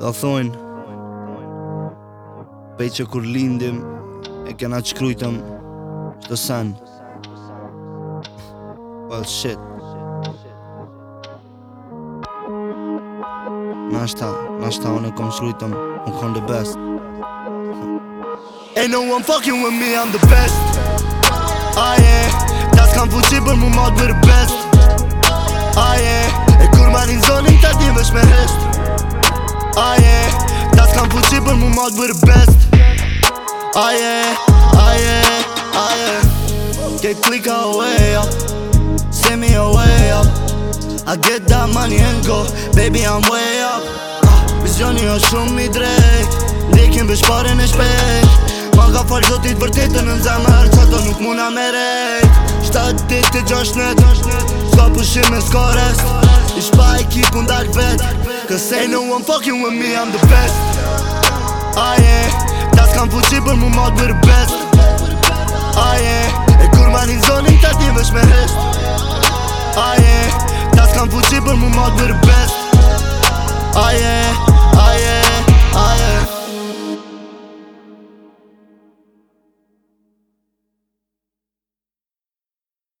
Dhe thojnë Pej që kur lindim E kena që krujtëm Qdo sen Well shit Nashta, nashta unë kom shrujtëm Unë kom the best Ain't no one fucking with me, I'm the best ah, yeah. tas kam fuqi për mu mod bërë best ah, yeah. e kur marin zonin ta di vësh me hest aje Ta s'kam fuqi për mu mod bërë best Aje, aje, aje Get click away, yo Send me away, yo I get that money and go Baby, I'm way up Vizioni o shumë i drejt Ndikim vë shpare në shpejt Ma ka falë zotit vërtetën në zemër Qëto nuk muna me rejt Shtatë gjosh i gjashnet Ska pushime, ska rest Ishpa ekipun dark vet Ishpa vet Cause ain't no one fucking with me, I'm the best Ah yeah, t'as kam fuqi për mu mod bërë best Ah yeah, e kur manin zonin t'a ti vësh me hest Ah yeah, t'as kam fuqi për mu mod bërë best Ah yeah